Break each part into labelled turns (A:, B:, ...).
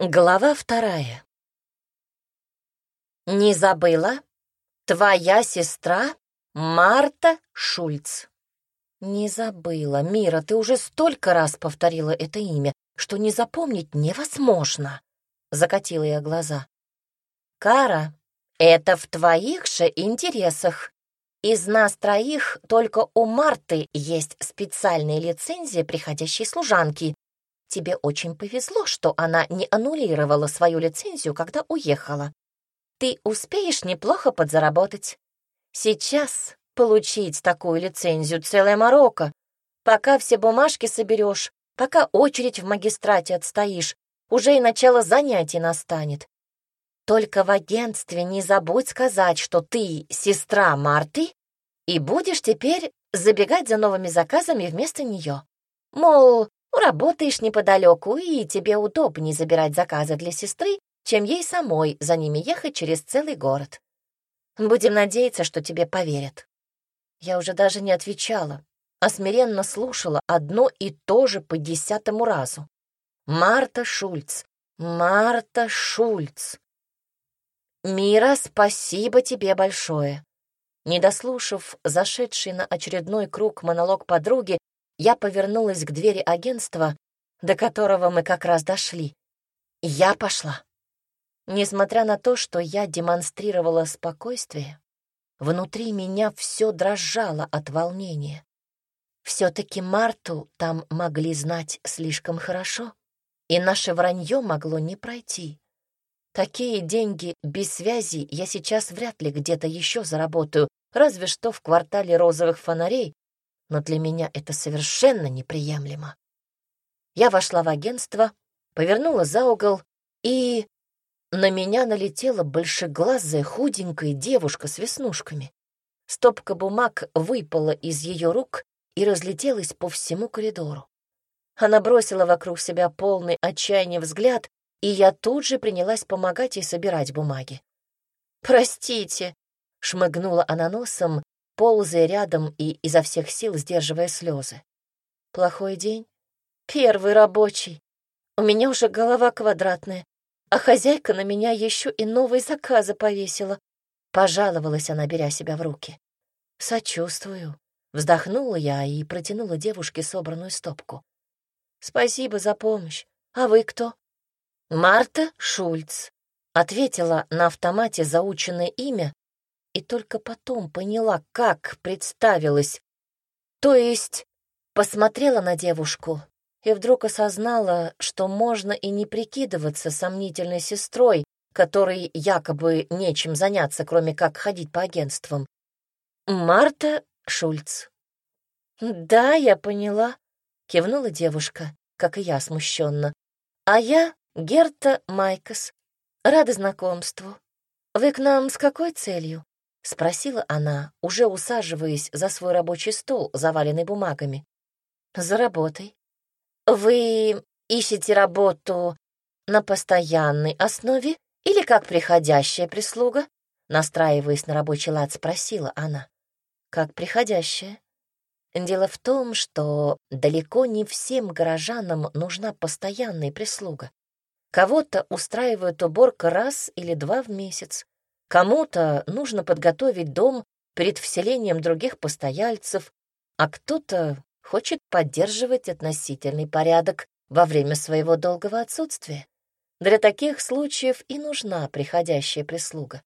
A: Глава вторая. Не забыла? Твоя сестра Марта Шульц. Не забыла. Мира, ты уже столько раз повторила это имя, что не запомнить невозможно. Закатила я глаза. Кара, это в твоих же интересах. Из нас троих только у Марты есть специальная лицензия приходящей служанки, Тебе очень повезло, что она не аннулировала свою лицензию, когда уехала. Ты успеешь неплохо подзаработать. Сейчас получить такую лицензию целая морока. Пока все бумажки соберешь, пока очередь в магистрате отстоишь, уже и начало занятий настанет. Только в агентстве не забудь сказать, что ты сестра Марты, и будешь теперь забегать за новыми заказами вместо нее. Мол, Работаешь неподалеку, и тебе удобнее забирать заказы для сестры, чем ей самой за ними ехать через целый город. Будем надеяться, что тебе поверят. Я уже даже не отвечала, а смиренно слушала одно и то же по десятому разу. Марта Шульц, Марта Шульц. Мира, спасибо тебе большое. Не дослушав зашедший на очередной круг монолог подруги, я повернулась к двери агентства, до которого мы как раз дошли. Я пошла. Несмотря на то, что я демонстрировала спокойствие, внутри меня все дрожало от волнения. Все-таки Марту там могли знать слишком хорошо, и наше вранье могло не пройти. Такие деньги без связи я сейчас вряд ли где-то еще заработаю, разве что в квартале розовых фонарей, но для меня это совершенно неприемлемо. Я вошла в агентство, повернула за угол, и на меня налетела большеглазая худенькая девушка с веснушками. Стопка бумаг выпала из ее рук и разлетелась по всему коридору. Она бросила вокруг себя полный отчаяния взгляд, и я тут же принялась помогать ей собирать бумаги. «Простите», — шмыгнула она носом ползая рядом и изо всех сил сдерживая слезы. Плохой день? Первый рабочий. У меня уже голова квадратная, а хозяйка на меня еще и новые заказы повесила. Пожаловалась она, беря себя в руки. Сочувствую. Вздохнула я и протянула девушке собранную стопку. Спасибо за помощь. А вы кто? Марта Шульц. Ответила на автомате заученное имя и только потом поняла, как представилась. То есть посмотрела на девушку и вдруг осознала, что можно и не прикидываться сомнительной сестрой, которой якобы нечем заняться, кроме как ходить по агентствам. Марта Шульц. «Да, я поняла», — кивнула девушка, как и я смущенно. «А я Герта Майкос. Рада знакомству. Вы к нам с какой целью?» — спросила она, уже усаживаясь за свой рабочий стол, заваленный бумагами. «За работой. Вы ищете работу на постоянной основе или как приходящая прислуга?» Настраиваясь на рабочий лад, спросила она. «Как приходящая?» Дело в том, что далеко не всем горожанам нужна постоянная прислуга. Кого-то устраивает уборка раз или два в месяц, Кому-то нужно подготовить дом перед вселением других постояльцев, а кто-то хочет поддерживать относительный порядок во время своего долгого отсутствия. Для таких случаев и нужна приходящая прислуга.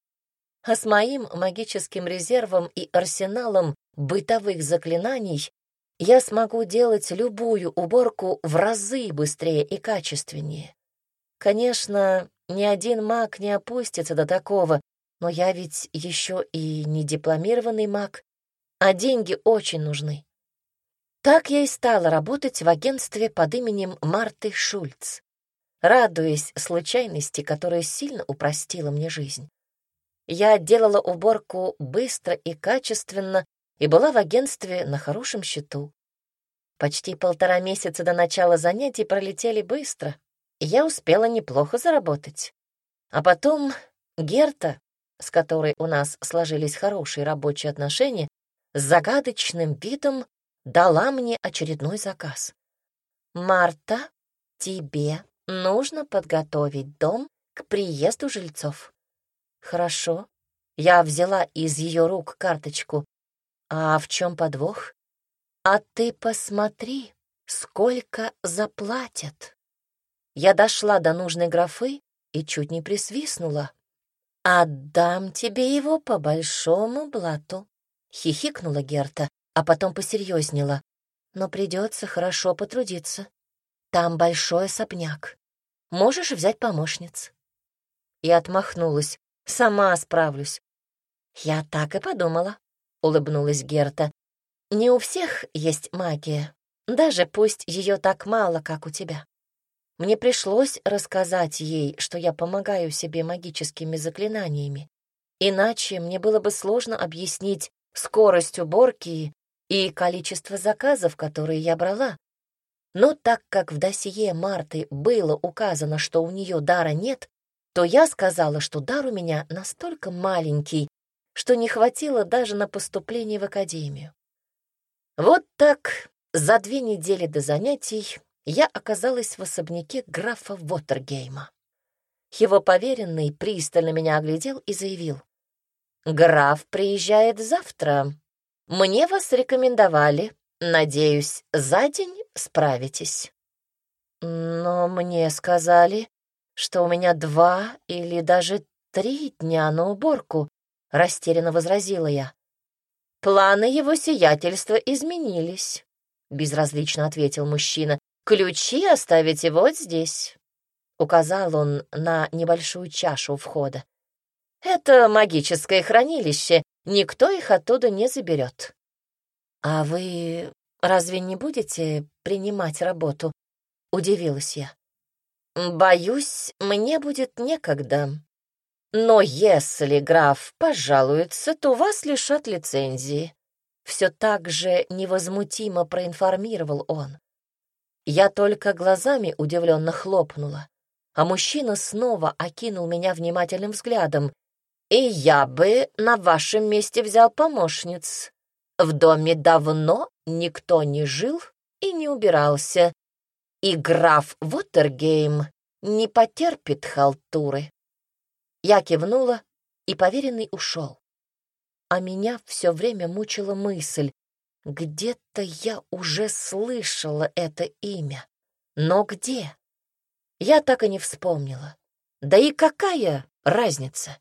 A: А с моим магическим резервом и арсеналом бытовых заклинаний я смогу делать любую уборку в разы быстрее и качественнее. Конечно, ни один маг не опустится до такого, но я ведь еще и не дипломированный маг, а деньги очень нужны. Так я и стала работать в агентстве под именем Марты Шульц, радуясь случайности, которая сильно упростила мне жизнь. Я делала уборку быстро и качественно и была в агентстве на хорошем счету. Почти полтора месяца до начала занятий пролетели быстро, и я успела неплохо заработать. А потом Герта, с которой у нас сложились хорошие рабочие отношения, с загадочным видом дала мне очередной заказ. «Марта, тебе нужно подготовить дом к приезду жильцов. Хорошо. Я взяла из ее рук карточку. А в чем подвох? А ты посмотри, сколько заплатят. Я дошла до нужной графы и чуть не присвистнула. «Отдам тебе его по большому блату», — хихикнула Герта, а потом посерьезнела. «Но придется хорошо потрудиться. Там большой особняк. Можешь взять помощниц». И отмахнулась. «Сама справлюсь». «Я так и подумала», — улыбнулась Герта. «Не у всех есть магия, даже пусть ее так мало, как у тебя. Мне пришлось рассказать ей, что я помогаю себе магическими заклинаниями. Иначе мне было бы сложно объяснить скорость уборки и количество заказов, которые я брала. Но так как в досье Марты было указано, что у нее дара нет, то я сказала, что дар у меня настолько маленький, что не хватило даже на поступление в академию. Вот так за две недели до занятий я оказалась в особняке графа Вотергейма. Его поверенный пристально меня оглядел и заявил. «Граф приезжает завтра. Мне вас рекомендовали. Надеюсь, за день справитесь». «Но мне сказали, что у меня два или даже три дня на уборку», — растерянно возразила я. «Планы его сиятельства изменились», — безразлично ответил мужчина. «Ключи оставите вот здесь», — указал он на небольшую чашу входа. «Это магическое хранилище, никто их оттуда не заберет». «А вы разве не будете принимать работу?» — удивилась я. «Боюсь, мне будет некогда. Но если граф пожалуется, то вас лишат лицензии». Все так же невозмутимо проинформировал он. Я только глазами удивленно хлопнула, а мужчина снова окинул меня внимательным взглядом. «И я бы на вашем месте взял помощниц. В доме давно никто не жил и не убирался, и граф Вотергейм не потерпит халтуры». Я кивнула, и поверенный ушел. А меня все время мучила мысль, где-то я уже слышала это имя. Но где? Я так и не вспомнила. Да и какая разница?